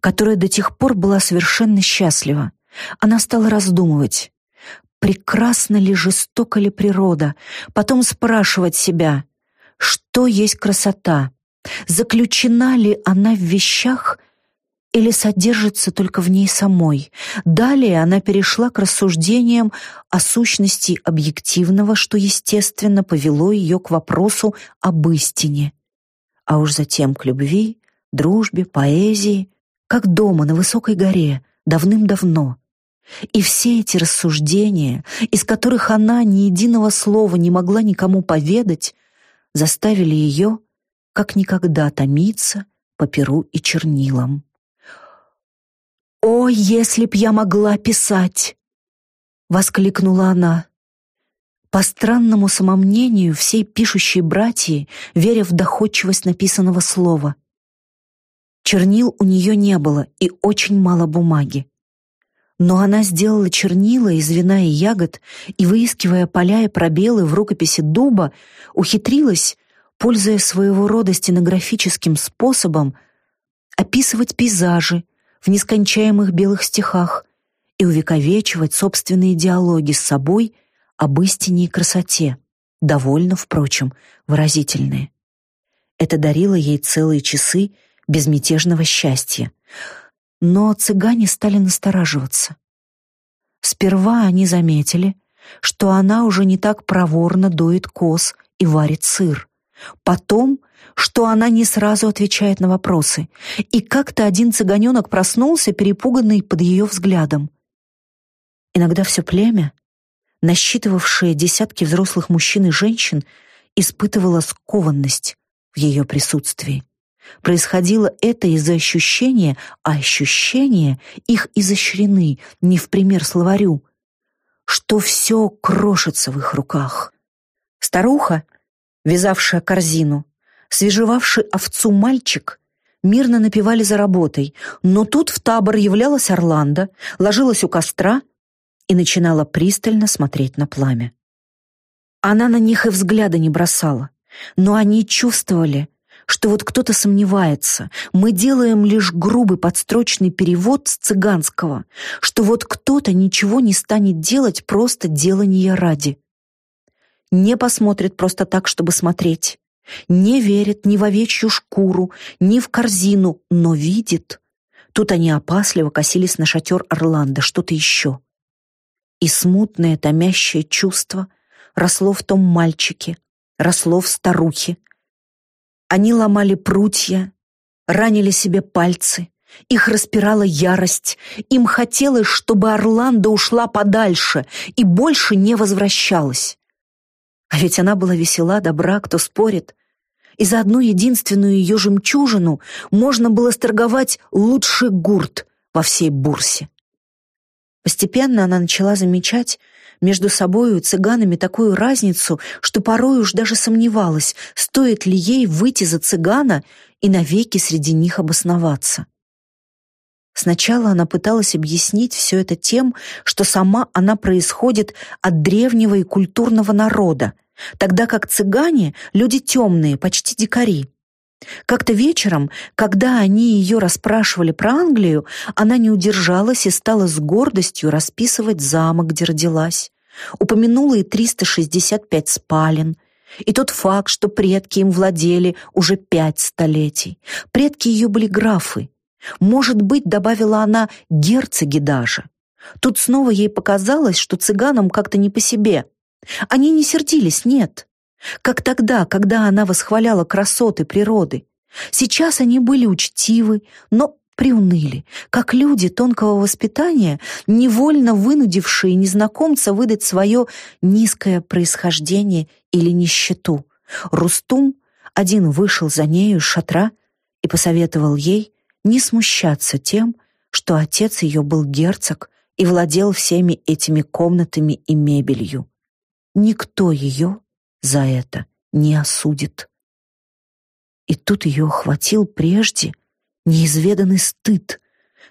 которая до тех пор была совершенно счастлива. Она стала раздумывать, прекрасна ли, жестока ли природа, потом спрашивать себя, что есть красота, заключена ли она в вещах или содержится только в ней самой. Далее она перешла к рассуждениям о сущности объективного, что, естественно, повело ее к вопросу об истине а уж затем к любви, дружбе, поэзии, как дома на высокой горе, давным-давно. И все эти рассуждения, из которых она ни единого слова не могла никому поведать, заставили ее как никогда томиться по перу и чернилам. «О, если б я могла писать!» — воскликнула она. По странному самомнению всей пишущей братьи, веря в доходчивость написанного слова. Чернил у нее не было и очень мало бумаги. Но она сделала чернила из вина и ягод и, выискивая поля и пробелы в рукописи дуба, ухитрилась, пользуясь своего рода стенографическим способом, описывать пейзажи в нескончаемых белых стихах и увековечивать собственные диалоги с собой об истине и красоте, довольно, впрочем, выразительные. Это дарило ей целые часы безмятежного счастья. Но цыгане стали настораживаться. Сперва они заметили, что она уже не так проворно доит коз и варит сыр. Потом, что она не сразу отвечает на вопросы. И как-то один цыганенок проснулся, перепуганный под ее взглядом. Иногда все племя насчитывавшая десятки взрослых мужчин и женщин, испытывала скованность в ее присутствии. Происходило это из-за ощущения, а ощущения их изощрены, не в пример словарю, что все крошится в их руках. Старуха, вязавшая корзину, свежевавший овцу мальчик, мирно напевали за работой, но тут в табор являлась Орландо, ложилась у костра и начинала пристально смотреть на пламя. Она на них и взгляда не бросала, но они чувствовали, что вот кто-то сомневается, мы делаем лишь грубый подстрочный перевод с цыганского, что вот кто-то ничего не станет делать просто делания ради. Не посмотрит просто так, чтобы смотреть. Не верит ни в овечью шкуру, ни в корзину, но видит. Тут они опасливо косились на шатер Орландо, что-то еще. И смутное томящее чувство росло в том мальчике, росло в старухе, они ломали прутья, ранили себе пальцы, их распирала ярость, им хотелось, чтобы Орландо ушла подальше и больше не возвращалась. А ведь она была весела, добра, кто спорит. И за одну единственную ее жемчужину можно было сторговать лучший гурт во всей бурсе. Постепенно она начала замечать, между собою и цыганами такую разницу, что порой уж даже сомневалась, стоит ли ей выйти за цыгана и навеки среди них обосноваться. Сначала она пыталась объяснить все это тем, что сама она происходит от древнего и культурного народа, тогда как цыгане — люди темные, почти дикари. Как-то вечером, когда они ее расспрашивали про Англию, она не удержалась и стала с гордостью расписывать замок, где родилась. Упомянула и 365 спален, и тот факт, что предки им владели уже пять столетий. Предки ее были графы. Может быть, добавила она, герцоги даже. Тут снова ей показалось, что цыганам как-то не по себе. Они не сердились, нет. Как тогда, когда она восхваляла красоты природы. Сейчас они были учтивы, но приуныли, как люди тонкого воспитания, невольно вынудившие незнакомца выдать свое низкое происхождение или нищету. Рустум один вышел за нею из шатра и посоветовал ей не смущаться тем, что отец ее был герцог и владел всеми этими комнатами и мебелью. Никто ее за это не осудит. И тут ее охватил прежде неизведанный стыд.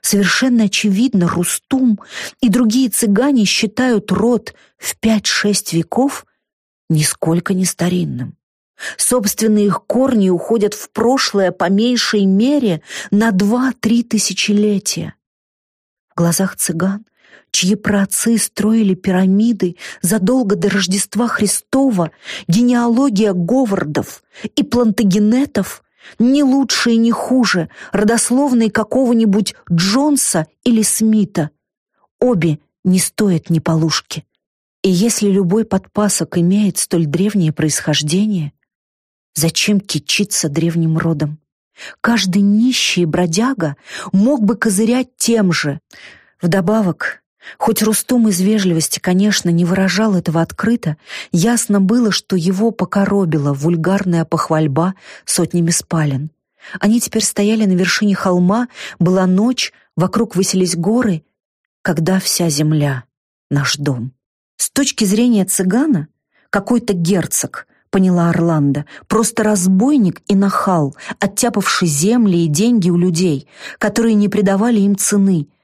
Совершенно очевидно, Рустум и другие цыгане считают род в пять-шесть веков нисколько не старинным. Собственные их корни уходят в прошлое по меньшей мере на два-три тысячелетия. В глазах цыган чьи праотцы строили пирамиды задолго до Рождества Христова, генеалогия Говардов и Плантагенетов не лучше и не хуже родословной какого-нибудь Джонса или Смита. Обе не стоят ни полушки. И если любой подпасок имеет столь древнее происхождение, зачем кичиться древним родом? Каждый нищий бродяга мог бы козырять тем же. Вдобавок, Хоть Рустум из вежливости, конечно, не выражал этого открыто, ясно было, что его покоробила вульгарная похвальба сотнями спален. Они теперь стояли на вершине холма, была ночь, вокруг высились горы, когда вся земля — наш дом. С точки зрения цыгана, какой-то герцог, поняла Орландо, просто разбойник и нахал, оттяпавший земли и деньги у людей, которые не придавали им цены —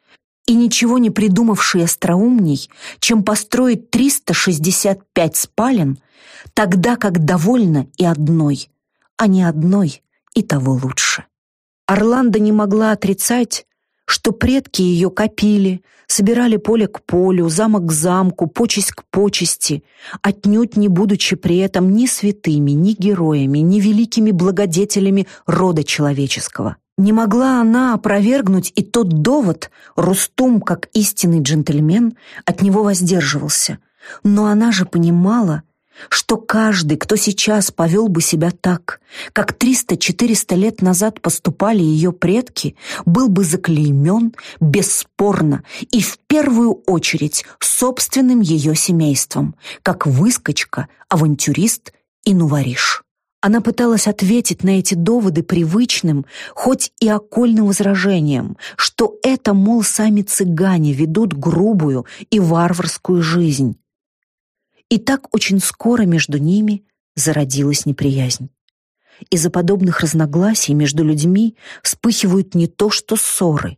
и ничего не придумавший остроумней, чем построить 365 спален, тогда как довольна и одной, а не одной и того лучше. Орландо не могла отрицать, что предки ее копили, собирали поле к полю, замок к замку, почесть к почести, отнюдь не будучи при этом ни святыми, ни героями, ни великими благодетелями рода человеческого. Не могла она опровергнуть и тот довод, Рустум, как истинный джентльмен, от него воздерживался. Но она же понимала, что каждый, кто сейчас повел бы себя так, как 300-400 лет назад поступали ее предки, был бы заклеймен бесспорно и в первую очередь собственным ее семейством, как выскочка, авантюрист и нувориш. Она пыталась ответить на эти доводы привычным, хоть и окольным возражением, что это, мол, сами цыгане ведут грубую и варварскую жизнь. И так очень скоро между ними зародилась неприязнь. Из-за подобных разногласий между людьми вспыхивают не то что ссоры,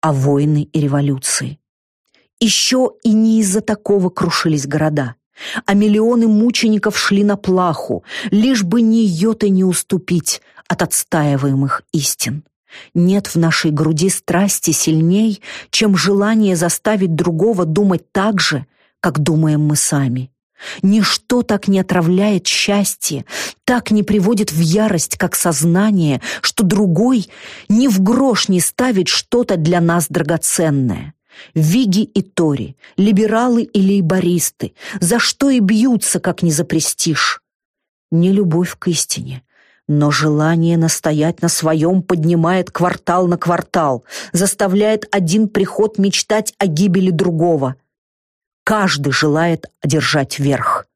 а войны и революции. Еще и не из-за такого крушились города, а миллионы мучеников шли на плаху, лишь бы ни йоты не уступить от отстаиваемых истин. Нет в нашей груди страсти сильней, чем желание заставить другого думать так же, как думаем мы сами. Ничто так не отравляет счастье, так не приводит в ярость, как сознание, что другой ни в грош не ставит что-то для нас драгоценное. Виги и Тори, либералы и лейбористы, за что и бьются, как не за престиж. Не любовь к истине, но желание настоять на своем поднимает квартал на квартал, заставляет один приход мечтать о гибели другого — Каждый желает одержать верх.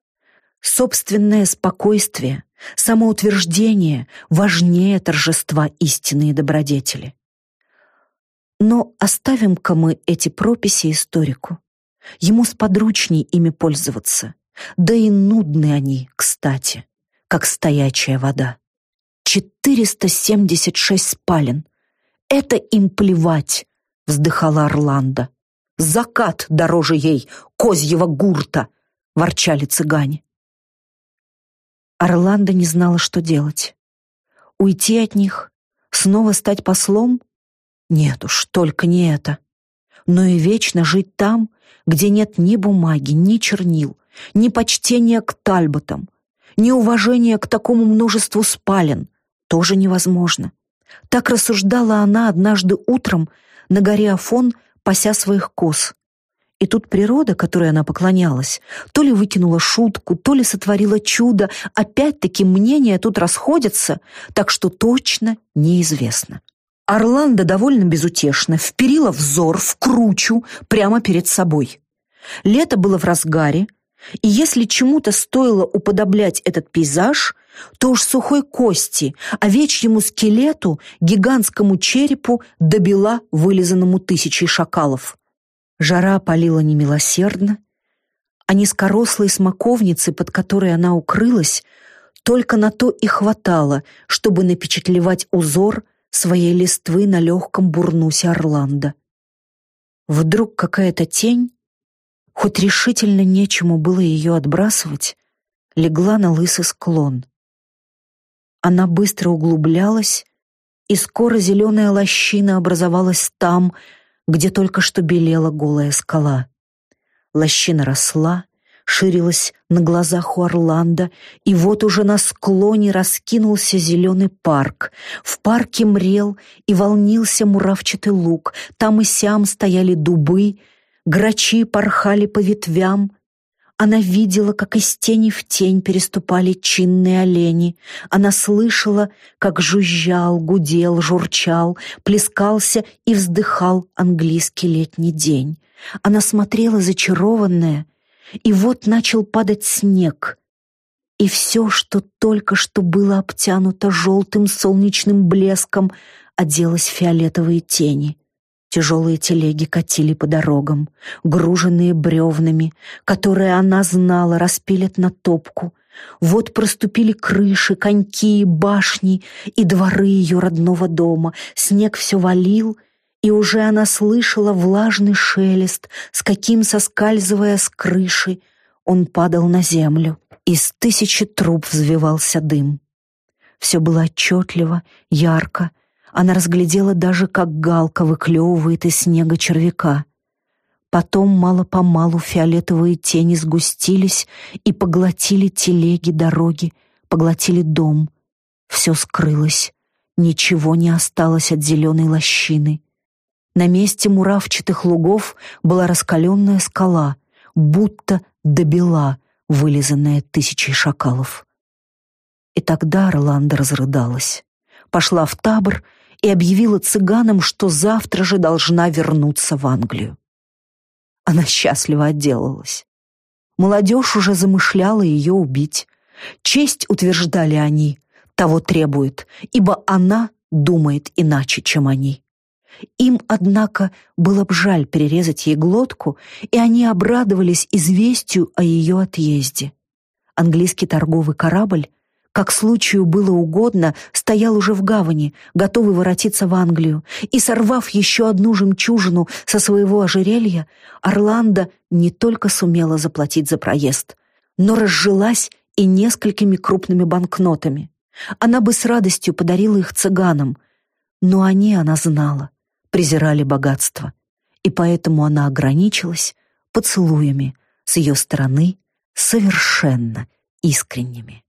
Собственное спокойствие, самоутверждение важнее торжества истины и добродетели. Но оставим-ка мы эти прописи историку. Ему сподручней ими пользоваться. Да и нудны они, кстати, как стоячая вода. 476 спален. Это им плевать, вздыхала Орландо. Закат дороже ей, козьего гурта!» — ворчали цыгане. Орландо не знала, что делать. Уйти от них? Снова стать послом? Нет уж, только не это. Но и вечно жить там, где нет ни бумаги, ни чернил, ни почтения к Тальботам, ни уважения к такому множеству спален, тоже невозможно. Так рассуждала она однажды утром на горе Афон пася своих коз. И тут природа, которой она поклонялась, то ли выкинула шутку, то ли сотворила чудо. Опять-таки мнения тут расходятся, так что точно неизвестно. Орландо довольно безутешно вперила взор в кручу прямо перед собой. Лето было в разгаре, и если чему-то стоило уподоблять этот пейзаж, то уж сухой кости, овечьему скелету, гигантскому черепу добила вылизанному тысячей шакалов. Жара палила немилосердно, а низкорослые смоковницы, под которой она укрылась, только на то и хватало, чтобы напечатлевать узор своей листвы на легком бурнусе Орландо. Вдруг какая-то тень, хоть решительно нечему было ее отбрасывать, легла на лысый склон. Она быстро углублялась, и скоро зеленая лощина образовалась там, где только что белела голая скала. Лощина росла, ширилась на глазах у Орландо, и вот уже на склоне раскинулся зеленый парк. В парке мрел и волнился муравчатый луг, там и сям стояли дубы, грачи порхали по ветвям, она видела, как из тени в тень переступали чинные олени. Она слышала, как жужжал, гудел, журчал, плескался и вздыхал английский летний день. Она смотрела зачарованная, и вот начал падать снег. И все, что только что было обтянуто желтым солнечным блеском, оделось в фиолетовые тени — Тяжелые телеги катили по дорогам, груженные бревнами, которые она знала распилят на топку. Вот проступили крыши, коньки, башни и дворы ее родного дома. Снег все валил, и уже она слышала влажный шелест, с каким, соскальзывая с крыши, он падал на землю. Из тысячи труб взвивался дым. Все было отчетливо, ярко, она разглядела даже, как галка выклевывает из снега червяка. Потом мало-помалу фиолетовые тени сгустились и поглотили телеги, дороги, поглотили дом. Все скрылось, ничего не осталось от зеленой лощины. На месте муравчатых лугов была раскаленная скала, будто добела, вылизанная тысячей шакалов. И тогда Орландо разрыдалась, пошла в табор и объявила цыганам, что завтра же должна вернуться в Англию. Она счастливо отделалась. Молодежь уже замышляла ее убить. Честь, утверждали они, того требует, ибо она думает иначе, чем они. Им, однако, было б жаль перерезать ей глотку, и они обрадовались известию о ее отъезде. Английский торговый корабль, как случаю было угодно, стоял уже в гавани, готовый воротиться в Англию, и, сорвав еще одну жемчужину со своего ожерелья, Орландо не только сумела заплатить за проезд, но разжилась и несколькими крупными банкнотами. Она бы с радостью подарила их цыганам, но они, она знала, презирали богатство, и поэтому она ограничилась поцелуями с ее стороны совершенно искренними.